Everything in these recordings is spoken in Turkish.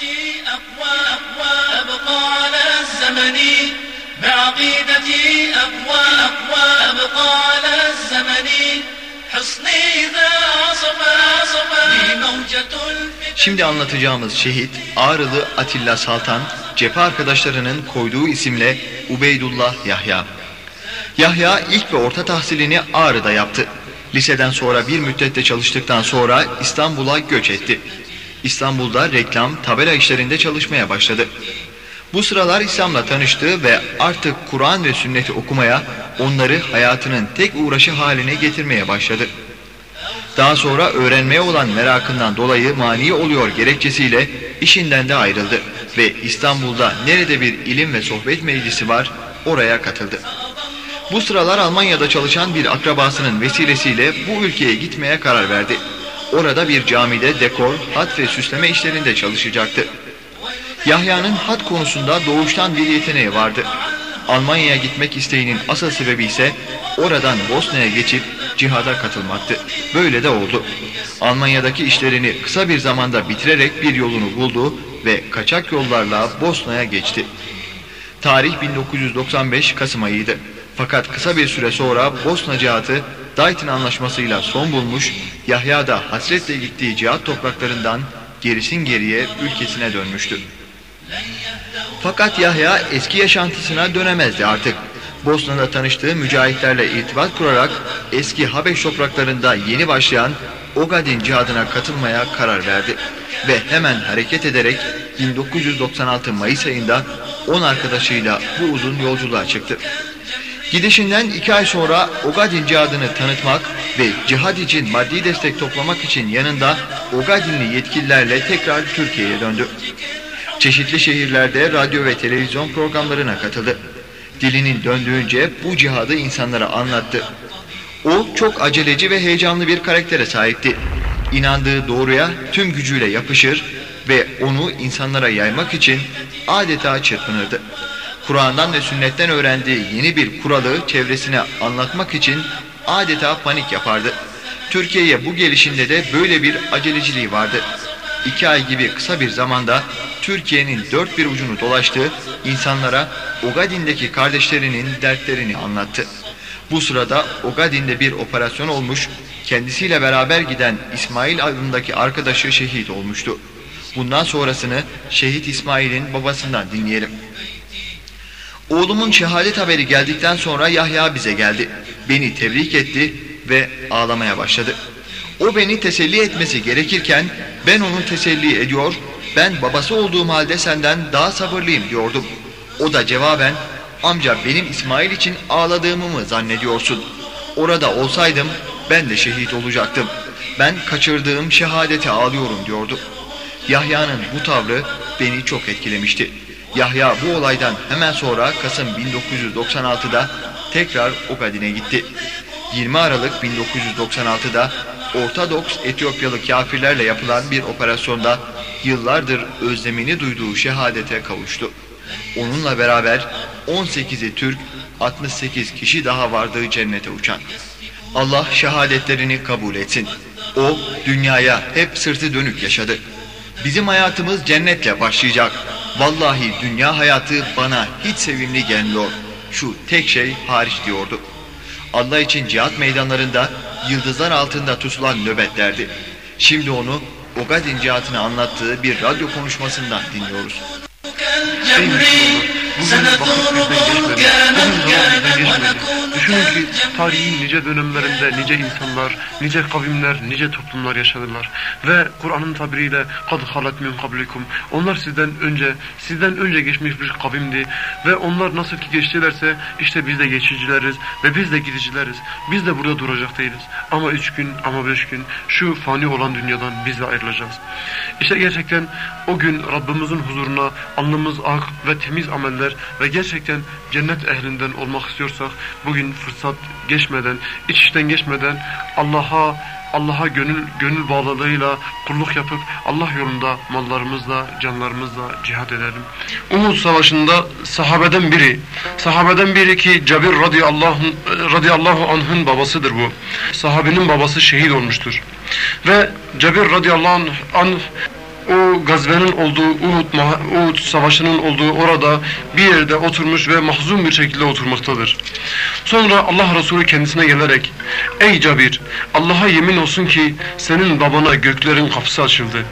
بعقيدتي أقوى أقوى أبقى على الزمن بعقيدتي أقوى أقوى أبقى على الزمن حصني إذا عصف عصف لي موجة الفتن Şimdi anlatacağımız şehit Ağrılı Atilla Saltan, cephe arkadaşlarının koyduğu isimle Ubeydullah Yahya. Yahya ilk ve orta tahsilini Ağrı'da yaptı. Liseden sonra bir müddette çalıştıktan sonra İstanbul'a göç etti. İstanbul'da reklam, tabela işlerinde çalışmaya başladı. Bu sıralar İslam'la tanıştı ve artık Kur'an ve sünneti okumaya, onları hayatının tek uğraşı haline getirmeye başladı. Daha sonra öğrenmeye olan merakından dolayı mani oluyor gerekçesiyle işinden de ayrıldı ve İstanbul'da nerede bir ilim ve sohbet meclisi var oraya katıldı. Bu sıralar Almanya'da çalışan bir akrabasının vesilesiyle bu ülkeye gitmeye karar verdi. Orada bir camide dekor, hat ve süsleme işlerinde çalışacaktı. Yahya'nın hat konusunda doğuştan bir yeteneği vardı. Almanya'ya gitmek isteğinin asıl sebebi ise oradan Bosna'ya geçip cihada katılmaktı. Böyle de oldu. Almanya'daki işlerini kısa bir zamanda bitirerek bir yolunu buldu ve kaçak yollarla Bosna'ya geçti. Tarih 1995 Kasım ayıydı. Fakat kısa bir süre sonra Bosna cihatı Dayton anlaşmasıyla son bulmuş, Yahya da hasretle gittiği cihat topraklarından gerisin geriye ülkesine dönmüştü. Fakat Yahya eski yaşantısına dönemezdi artık. Bosna'da tanıştığı mücahitlerle irtibat kurarak eski Habeş topraklarında yeni başlayan Ogadin cihadına katılmaya karar verdi. Ve hemen hareket ederek 1996 Mayıs ayında 10 arkadaşıyla bu uzun yolculuğa çıktı. Gidişinden iki ay sonra Ogadin cihadını tanıtmak ve cihad için maddi destek toplamak için yanında Ogadinli yetkililerle tekrar Türkiye'ye döndü. Çeşitli şehirlerde radyo ve televizyon programlarına katıldı. Dilinin döndüğünce bu cihadı insanlara anlattı. O çok aceleci ve heyecanlı bir karaktere sahipti. İnandığı doğruya tüm gücüyle yapışır ve onu insanlara yaymak için adeta çırpınırdı. Kur'an'dan ve sünnetten öğrendiği yeni bir kuralı çevresine anlatmak için adeta panik yapardı. Türkiye'ye bu gelişinde de böyle bir aceleciliği vardı. İki ay gibi kısa bir zamanda Türkiye'nin dört bir ucunu dolaştı, insanlara Ogadin'deki kardeşlerinin dertlerini anlattı. Bu sırada Ogadin'de bir operasyon olmuş, kendisiyle beraber giden İsmail adındaki arkadaşı şehit olmuştu. Bundan sonrasını şehit İsmail'in babasından dinleyelim. Oğlumun şehadet haberi geldikten sonra Yahya bize geldi. Beni tebrik etti ve ağlamaya başladı. O beni teselli etmesi gerekirken ben onu teselli ediyor, ben babası olduğum halde senden daha sabırlıyım diyordum. O da cevaben amca benim İsmail için ağladığımı mı zannediyorsun? Orada olsaydım ben de şehit olacaktım. Ben kaçırdığım şehadete ağlıyorum diyordu. Yahya'nın bu tavrı beni çok etkilemişti. Yahya bu olaydan hemen sonra Kasım 1996'da tekrar Ogadin'e gitti. 20 Aralık 1996'da Ortodoks Etiyopyalı kafirlerle yapılan bir operasyonda yıllardır özlemini duyduğu şehadete kavuştu. Onunla beraber 18'i Türk, 68 kişi daha vardığı cennete uçan. Allah şehadetlerini kabul etsin. O dünyaya hep sırtı dönük yaşadı. Bizim hayatımız cennetle başlayacak. Vallahi dünya hayatı bana hiç sevimli gelmiyor. Şu tek şey hariç diyordu. Allah için cihat meydanlarında yıldızlar altında tutulan nöbetlerdi. Şimdi onu Ogadin cihatını anlattığı bir radyo konuşmasından dinliyoruz. Bugün bizden geçmedi. Bugün zaman bizden geçmedi. Düşünün ki tarihin nice dönemlerinde nice insanlar, nice kavimler, nice toplumlar yaşadılar. Ve Kur'an'ın tabiriyle kad halat min kablikum. Onlar sizden önce, sizden önce geçmiş bir kavimdi. Ve onlar nasıl ki geçtilerse işte biz de geçicileriz ve biz de gidicileriz. Biz de burada duracak değiliz. Ama üç gün, ama beş gün şu fani olan dünyadan biz de ayrılacağız. İşte gerçekten o gün Rabbimizin huzuruna alnımız ak ve temiz ameller ve gerçekten cennet ehlinden olmak istiyorsak bugün fırsat geçmeden, iç işten geçmeden Allah'a Allah'a gönül gönül bağlılığıyla kulluk yapıp Allah yolunda mallarımızla, canlarımızla cihad edelim. Uhud Savaşı'nda sahabeden biri, sahabeden biri ki Cabir radıyallahu, radıyallahu anh'ın babasıdır bu. Sahabenin babası şehit olmuştur. Ve Cabir radıyallahu anh o gazvenin olduğu Uhud, Uhud savaşının olduğu orada bir yerde oturmuş ve mahzun bir şekilde oturmaktadır. Sonra Allah Resulü kendisine gelerek Ey Cabir Allah'a yemin olsun ki senin babana göklerin kapısı açıldı.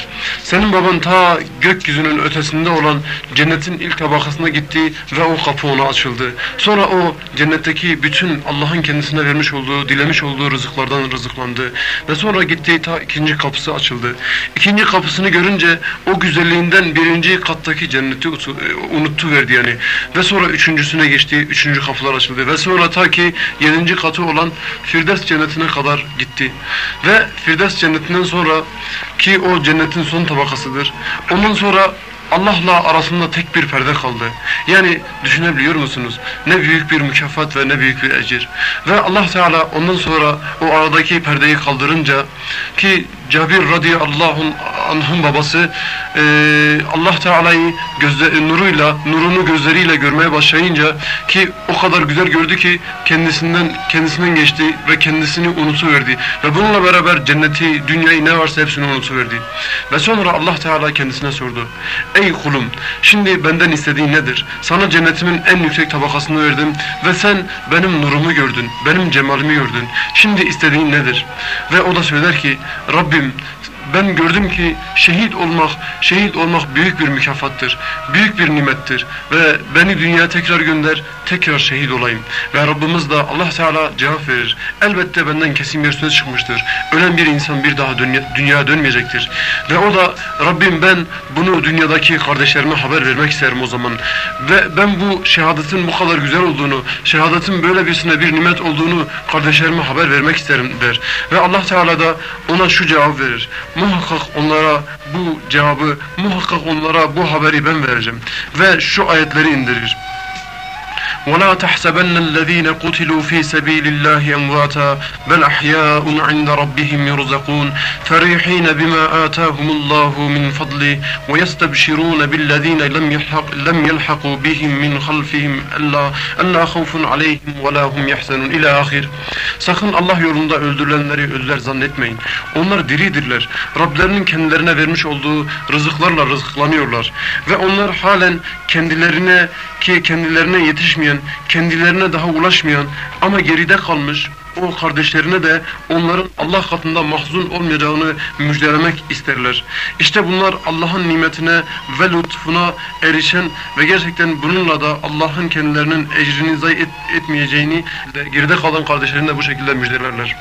Senin baban ta gökyüzünün ötesinde olan cennetin ilk tabakasına gitti ve o kapı ona açıldı. Sonra o cennetteki bütün Allah'ın kendisine vermiş olduğu, dilemiş olduğu rızıklardan rızıklandı. Ve sonra gitti ta ikinci kapısı açıldı. İkinci kapısını görünce o güzelliğinden birinci kattaki cenneti unuttu verdi yani. Ve sonra üçüncüsüne geçti, üçüncü kapılar açıldı. Ve sonra ta ki yedinci katı olan Firdevs cennetine kadar gitti. Ve Firdevs cennetinden sonra ki o cennetin son tabakasıdır. Ondan sonra Allah'la arasında tek bir perde kaldı. Yani düşünebiliyor musunuz? Ne büyük bir mükafat ve ne büyük bir ecir. Ve Allah Teala ondan sonra o aradaki perdeyi kaldırınca ki Cabir radıyallahu anh'ın babası e, Allah Teala'yı nuruyla, nurunu gözleriyle görmeye başlayınca ki o kadar güzel gördü ki kendisinden kendisinden geçti ve kendisini unutuverdi. Ve bununla beraber cenneti, dünyayı ne varsa hepsini unutuverdi. Ve sonra Allah Teala kendisine sordu. Ey kulum şimdi benden istediğin nedir? Sana cennetimin en yüksek tabakasını verdim ve sen benim nurumu gördün, benim cemalimi gördün. Şimdi istediğin nedir? Ve o da söyler ki Rabbim ben gördüm ki şehit olmak, şehit olmak büyük bir mükafattır, büyük bir nimettir ve beni dünyaya tekrar gönder, tekrar şehit olayım. Ve Rabbimiz de Allah Teala cevap verir. Elbette benden kesin bir söz çıkmıştır. Ölen bir insan bir daha dünya, dünyaya dönmeyecektir. Ve o da Rabbim ben bunu dünyadaki kardeşlerime haber vermek isterim o zaman. Ve ben bu şehadetin bu kadar güzel olduğunu, şehadetin böyle birisine bir nimet olduğunu kardeşlerime haber vermek isterim der. Ve Allah Teala da ona şu cevap verir muhakkak onlara bu cevabı, muhakkak onlara bu haberi ben vereceğim. Ve şu ayetleri indirir. ولا تحسبن الذين قتلوا في سبيل الله أمواتا بل أحياء عند ربهم يرزقون فريحين بما آتاهم الله من فضله ويستبشرون بالذين لم يلحق لم يلحقوا بهم من خلفهم ألا ألا خوف عليهم ولا هم يحزنون إلى آخر Sakın Allah yolunda öldürülenleri ölüler zannetmeyin. Onlar diridirler. Rablerinin kendilerine vermiş olduğu rızıklarla rızıklanıyorlar. Ve onlar halen kendilerine ki kendilerine yetişmeyen, kendilerine daha ulaşmayan ama geride kalmış o kardeşlerine de onların Allah katında mahzun olmayacağını müjdelemek isterler. İşte bunlar Allah'ın nimetine ve lütfuna erişen ve gerçekten bununla da Allah'ın kendilerinin ecrini zayi et, etmeyeceğini geride kalan kardeşlerine bu şekilde müjdelerler.